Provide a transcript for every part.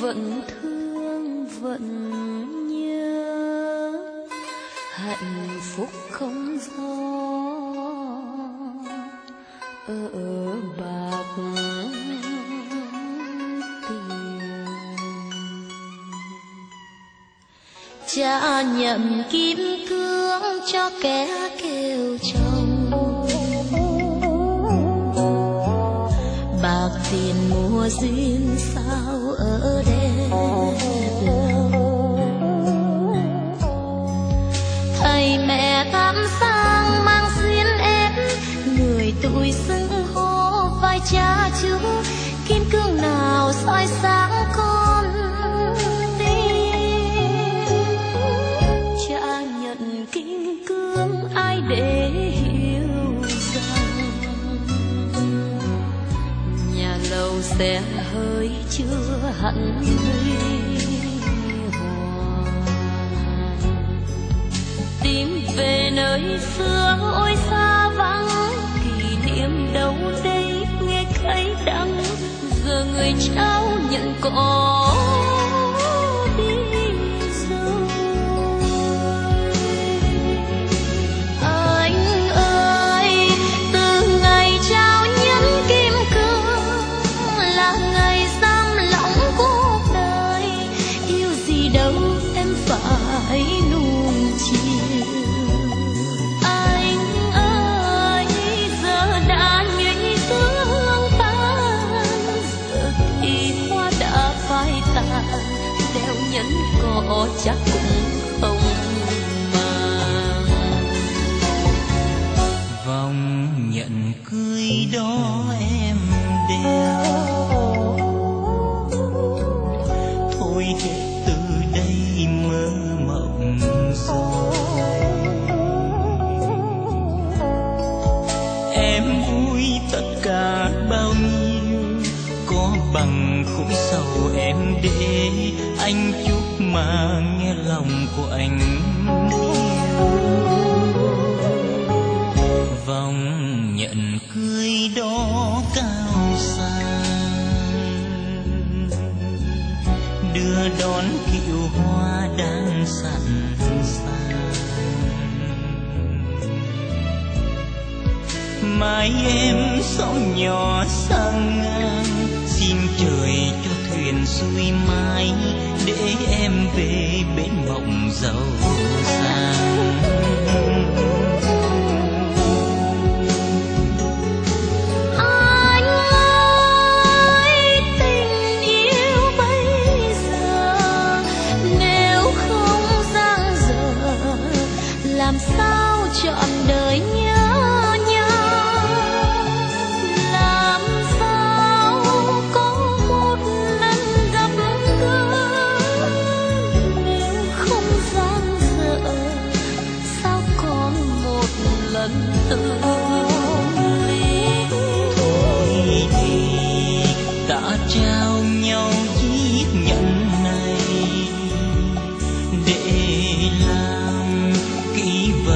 vẫn thương, vẫn nhớ. Hạnh phúc không do ở bạc tiền. Cha nhận kim cương cho kẻ kêu chồng tiền mùa duyên sao ở đây? Sẽ hơi chưa hẳn huy hoàng tìm về nơi xưa ôi xa vắng, kỷ niệm đâu đây, nghe thấy đắng, giờ người trao nhận có đó em đeo thôi hết từ đây mơ mộng rồi em vui tất cả bao nhiêu, có bằng khối sầu em để anh chúc mà nghe lòng của anh. đi đưa đón kiệu hoa đang sẵn sàng mai em sóng nhỏ sang ngang, xin trời cho thuyền xuôi mãi, để em về bên mộng giàu xa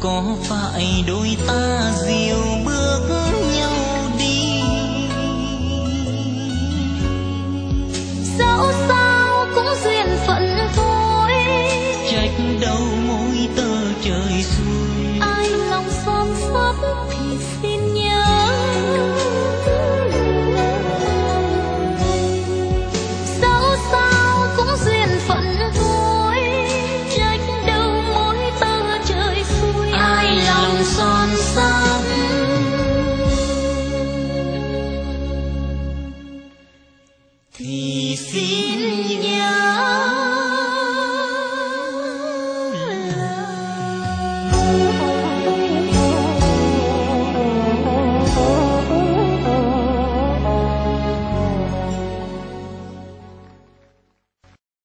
có phải đôi ta diều bước